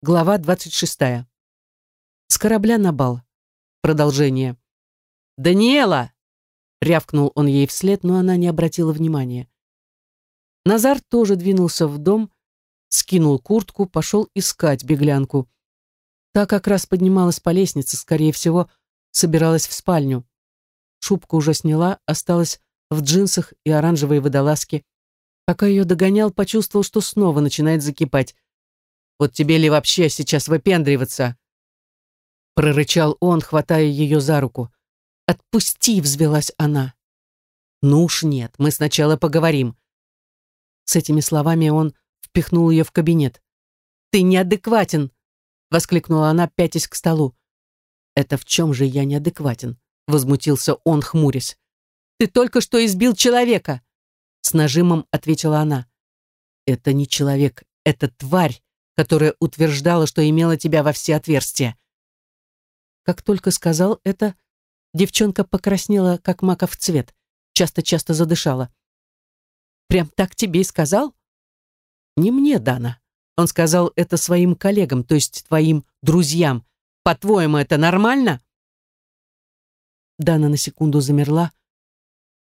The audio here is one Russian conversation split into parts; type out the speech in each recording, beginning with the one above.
Глава 26. С корабля на бал. Продолжение. «Даниэла!» — рявкнул он ей вслед, но она не обратила внимания. Назар тоже двинулся в дом, скинул куртку, пошел искать беглянку. Та как раз поднималась по лестнице, скорее всего, собиралась в спальню. Шубку уже сняла, осталась в джинсах и оранжевой водолазке. Пока ее догонял, почувствовал, что снова начинает закипать. Вот тебе ли вообще сейчас выпендриваться?» Прорычал он, хватая ее за руку. «Отпусти!» — взвелась она. «Ну уж нет, мы сначала поговорим». С этими словами он впихнул ее в кабинет. «Ты неадекватен!» — воскликнула она, пятясь к столу. «Это в чем же я неадекватен?» — возмутился он, хмурясь. «Ты только что избил человека!» С нажимом ответила она. «Это не человек, это тварь, которая утверждала, что имела тебя во все отверстия. Как только сказал это, девчонка покраснела, как маков цвет, часто-часто задышала. «Прям так тебе и сказал?» «Не мне, Дана. Он сказал это своим коллегам, то есть твоим друзьям. По-твоему, это нормально?» Дана на секунду замерла,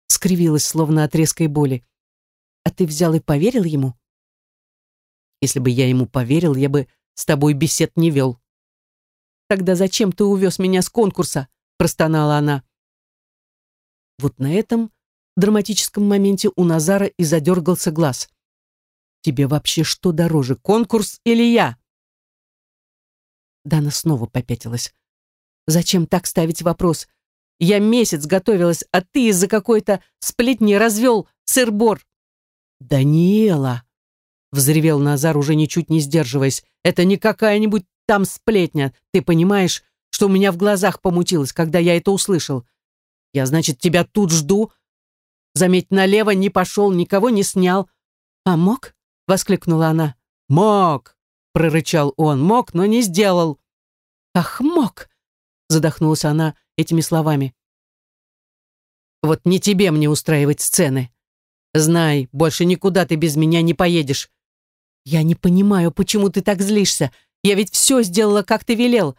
скривилась, словно от резкой боли. «А ты взял и поверил ему?» Если бы я ему поверил, я бы с тобой бесед не вел. Тогда зачем ты увез меня с конкурса? Простонала она. Вот на этом драматическом моменте у Назара и задергался глаз. Тебе вообще что дороже, конкурс или я? Дана снова попятилась. Зачем так ставить вопрос? Я месяц готовилась, а ты из-за какой-то сплетни развел сыр-бор. Даниэла, Взревел Назар, уже ничуть не сдерживаясь. «Это не какая-нибудь там сплетня. Ты понимаешь, что у меня в глазах помутилось, когда я это услышал? Я, значит, тебя тут жду. Заметь, налево не пошел, никого не снял. А мог?» — воскликнула она. «Мог!» — прорычал он. «Мог, но не сделал». «Ах, мог!» — задохнулась она этими словами. «Вот не тебе мне устраивать сцены. Знай, больше никуда ты без меня не поедешь. «Я не понимаю, почему ты так злишься? Я ведь все сделала, как ты велел.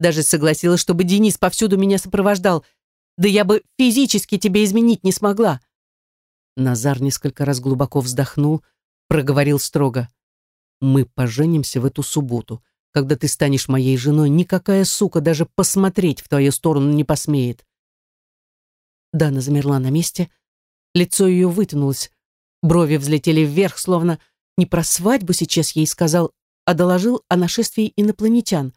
Даже согласилась, чтобы Денис повсюду меня сопровождал. Да я бы физически тебе изменить не смогла». Назар несколько раз глубоко вздохнул, проговорил строго. «Мы поженимся в эту субботу. Когда ты станешь моей женой, никакая сука даже посмотреть в твою сторону не посмеет». Дана замерла на месте, лицо ее вытянулось, брови взлетели вверх, словно не про свадьбу сейчас ей сказал, а доложил о нашествии инопланетян.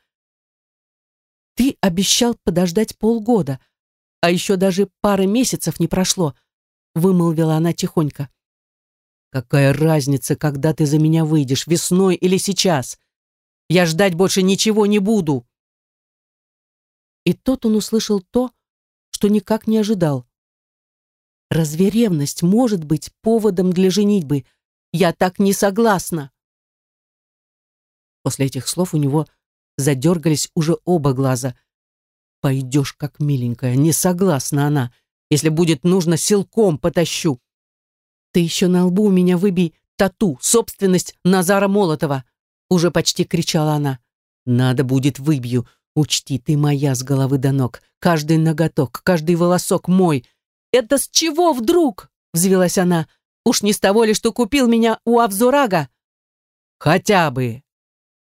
«Ты обещал подождать полгода, а еще даже пары месяцев не прошло», вымолвила она тихонько. «Какая разница, когда ты за меня выйдешь, весной или сейчас? Я ждать больше ничего не буду!» И тот он услышал то, что никак не ожидал. Разве ревность может быть поводом для женитьбы? Я так не согласна. После этих слов у него задергались уже оба глаза. Пойдешь как миленькая, не согласна она. Если будет нужно, силком потащу. Ты еще на лбу у меня выбей тату, собственность Назара Молотова. Уже почти кричала она. Надо будет выбью. Учти, ты моя с головы до ног. Каждый ноготок, каждый волосок мой. Это с чего вдруг? Взвелась она. Уж не с того ли, что купил меня у Авзурага? Хотя бы,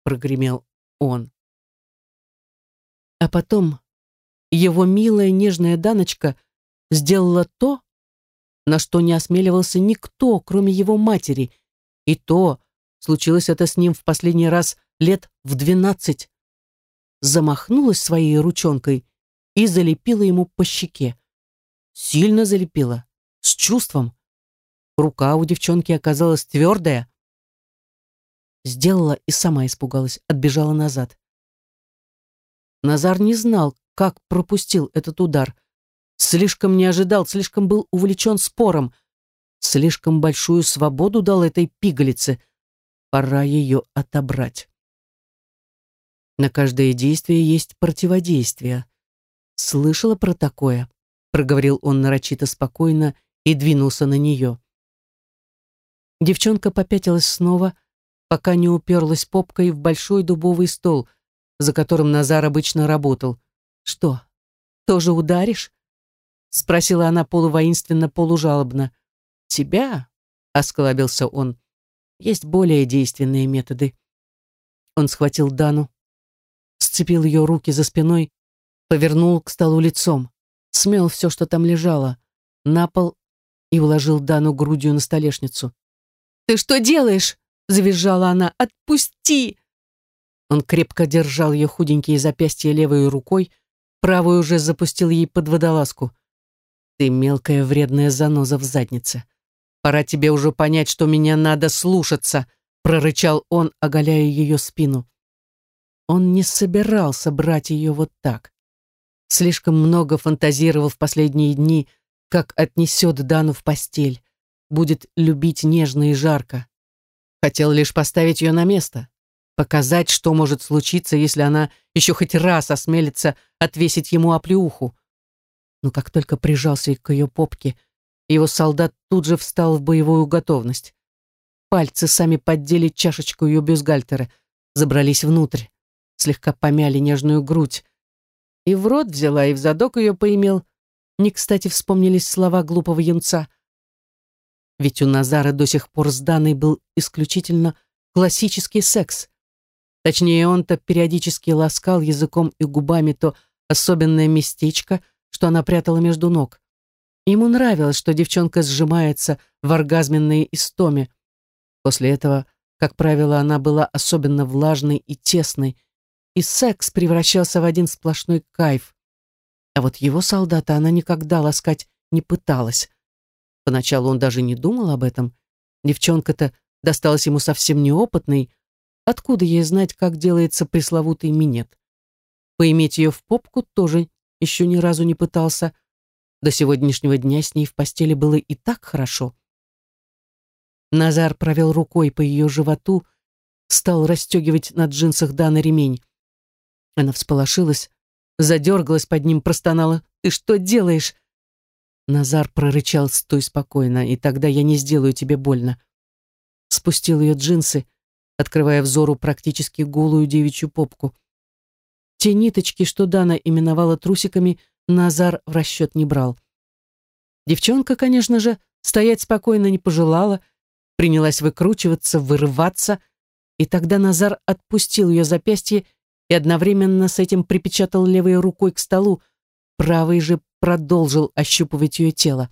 прогремел он. А потом его милая нежная Даночка сделала то, на что не осмеливался никто, кроме его матери. И то случилось это с ним в последний раз лет в двенадцать. Замахнулась своей ручонкой и залепила ему по щеке. Сильно залепила, с чувством. Рука у девчонки оказалась твердая. Сделала и сама испугалась, отбежала назад. Назар не знал, как пропустил этот удар. Слишком не ожидал, слишком был увлечен спором. Слишком большую свободу дал этой пигалице. Пора ее отобрать. На каждое действие есть противодействие. Слышала про такое? Проговорил он нарочито спокойно и двинулся на нее. Девчонка попятилась снова, пока не уперлась попкой в большой дубовый стол, за которым Назар обычно работал. «Что, тоже ударишь?» — спросила она полувоинственно, полужалобно. «Тебя?» — осклабился он. «Есть более действенные методы». Он схватил Дану, сцепил ее руки за спиной, повернул к столу лицом, смел все, что там лежало, на пол и уложил Дану грудью на столешницу. «Ты что делаешь?» — завизжала она. «Отпусти!» Он крепко держал ее худенькие запястья левой рукой, правую уже запустил ей под водолазку. «Ты мелкая вредная заноза в заднице. Пора тебе уже понять, что меня надо слушаться», — прорычал он, оголяя ее спину. Он не собирался брать ее вот так. Слишком много фантазировал в последние дни, как отнесет Дану в постель, будет любить нежно и жарко. Хотел лишь поставить ее на место, показать, что может случиться, если она еще хоть раз осмелится отвесить ему оплеуху. Но как только прижался к ее попке, его солдат тут же встал в боевую готовность. Пальцы сами поддели чашечку ее бюстгальтера, забрались внутрь слегка помяли нежную грудь. И в рот взяла, и в задок ее поимел. Не кстати вспомнились слова глупого юнца. Ведь у Назара до сих пор с Даной был исключительно классический секс. Точнее, он-то периодически ласкал языком и губами то особенное местечко, что она прятала между ног. Ему нравилось, что девчонка сжимается в оргазменной истоме. После этого, как правило, она была особенно влажной и тесной, и секс превращался в один сплошной кайф. А вот его солдата она никогда ласкать не пыталась. Поначалу он даже не думал об этом. Девчонка-то досталась ему совсем неопытной. Откуда ей знать, как делается пресловутый минет? Поиметь ее в попку тоже еще ни разу не пытался. До сегодняшнего дня с ней в постели было и так хорошо. Назар провел рукой по ее животу, стал расстегивать на джинсах Даны ремень. Она всполошилась, задергалась под ним, простонала. «Ты что делаешь?» Назар прорычал «Стой спокойно, и тогда я не сделаю тебе больно». Спустил ее джинсы, открывая взору практически голую девичью попку. Те ниточки, что Дана именовала трусиками, Назар в расчет не брал. Девчонка, конечно же, стоять спокойно не пожелала, принялась выкручиваться, вырываться, и тогда Назар отпустил ее запястье и одновременно с этим припечатал левой рукой к столу, правой же продолжил ощупывать ее тело.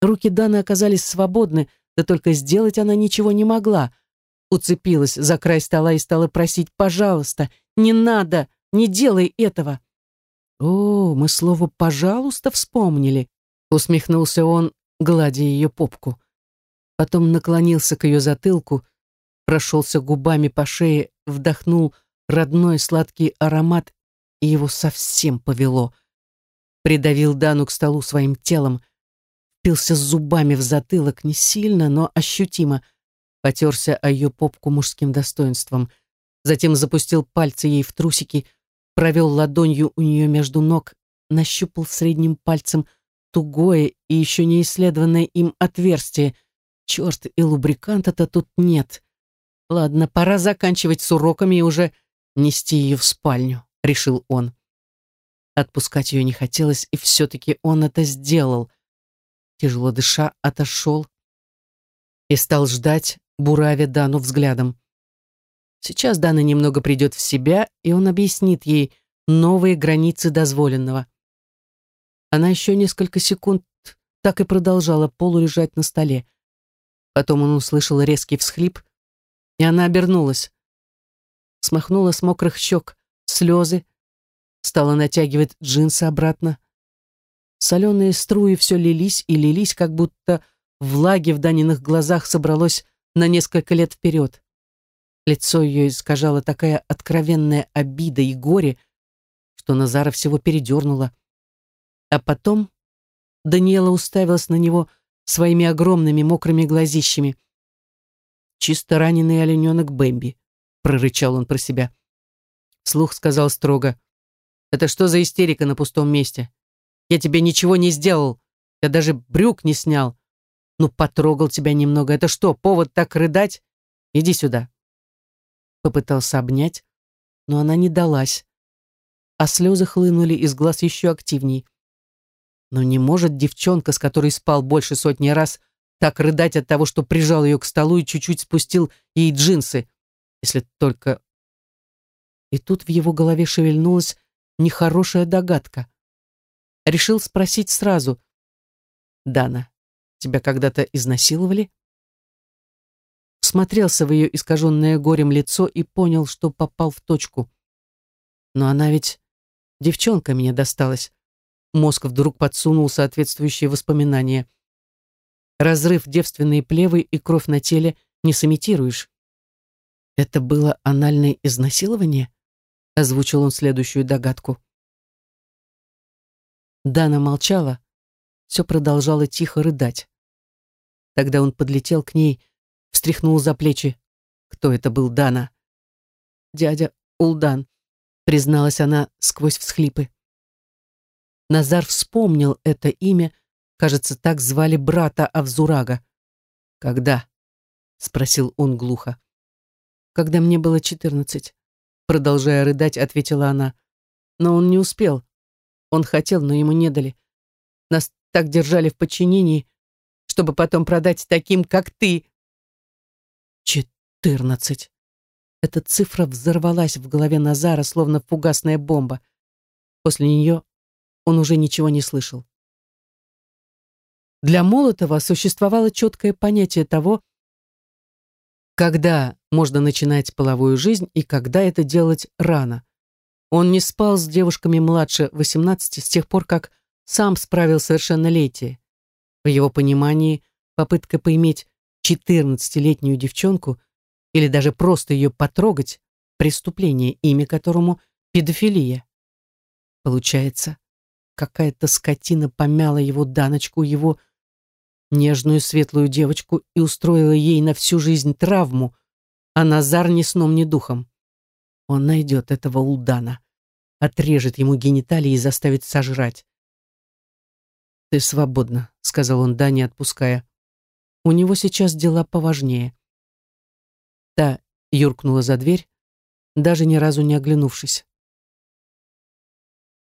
Руки Даны оказались свободны, да только сделать она ничего не могла. Уцепилась за край стола и стала просить «пожалуйста, не надо, не делай этого». «О, мы слово «пожалуйста» вспомнили», — усмехнулся он, гладя ее попку. Потом наклонился к ее затылку, прошелся губами по шее, вдохнул родной сладкий аромат, и его совсем повело. Придавил Дану к столу своим телом, впился зубами в затылок не сильно, но ощутимо, потерся о ее попку мужским достоинством, затем запустил пальцы ей в трусики, провел ладонью у нее между ног, нащупал средним пальцем тугое и еще не исследованное им отверстие. Черт, и лубриканта-то тут нет. Ладно, пора заканчивать с уроками и уже нести ее в спальню, решил он. Отпускать ее не хотелось, и все-таки он это сделал. Тяжело дыша, отошел и стал ждать, буравя Дану взглядом. Сейчас Дана немного придет в себя, и он объяснит ей новые границы дозволенного. Она еще несколько секунд так и продолжала полулежать на столе. Потом он услышал резкий всхлип, и она обернулась смахнула с мокрых щек слезы, стала натягивать джинсы обратно. Соленые струи все лились и лились, как будто влаги в Даниных глазах собралось на несколько лет вперед. Лицо ее искажало такая откровенная обида и горе, что Назара всего передернула. А потом Даниэла уставилась на него своими огромными мокрыми глазищами. Чисто раненый олененок Бэмби прорычал он про себя. Слух сказал строго. «Это что за истерика на пустом месте? Я тебе ничего не сделал. Я даже брюк не снял. Ну, потрогал тебя немного. Это что, повод так рыдать? иди сюда. Попытался обнять, но она не далась, а слезы хлынули из глаз еще активней. Но не может девчонка, с которой спал больше сотни раз, так рыдать от того, что прижал ее к столу и чуть-чуть спустил ей джинсы, если только... И тут в его голове шевельнулась нехорошая догадка. Решил спросить сразу. «Дана, тебя когда-то изнасиловали?» Смотрелся в ее искаженное горем лицо и понял, что попал в точку. Но она ведь девчонка мне досталась. Мозг вдруг подсунул соответствующие воспоминания. Разрыв девственные плевы и кровь на теле не сымитируешь. Это было анальное изнасилование? Озвучил он следующую догадку. Дана молчала, все продолжала тихо рыдать. Тогда он подлетел к ней, встряхнул за плечи. Кто это был Дана? Дядя Улдан, призналась она сквозь всхлипы. Назар вспомнил это имя, кажется, так звали брата Авзурага. «Когда?» — спросил он глухо. «Когда мне было четырнадцать», — продолжая рыдать, ответила она. «Но он не успел. Он хотел, но ему не дали. Нас так держали в подчинении, чтобы потом продать таким, как ты». «Четырнадцать». Эта цифра взорвалась в голове Назара, словно фугасная бомба. После нее он уже ничего не слышал. Для Молотова существовало четкое понятие того, когда можно начинать половую жизнь и когда это делать рано. Он не спал с девушками младше 18 с тех пор, как сам справил совершеннолетие. В его понимании попытка поиметь 14-летнюю девчонку или даже просто ее потрогать – преступление, имя которому – педофилия. Получается, какая-то скотина помяла его Даночку, его нежную светлую девочку и устроила ей на всю жизнь травму, а Назар ни сном, ни духом. Он найдет этого Улдана, отрежет ему гениталии и заставит сожрать. «Ты свободна», — сказал он Дане, отпуская. «У него сейчас дела поважнее». Та юркнула за дверь, даже ни разу не оглянувшись.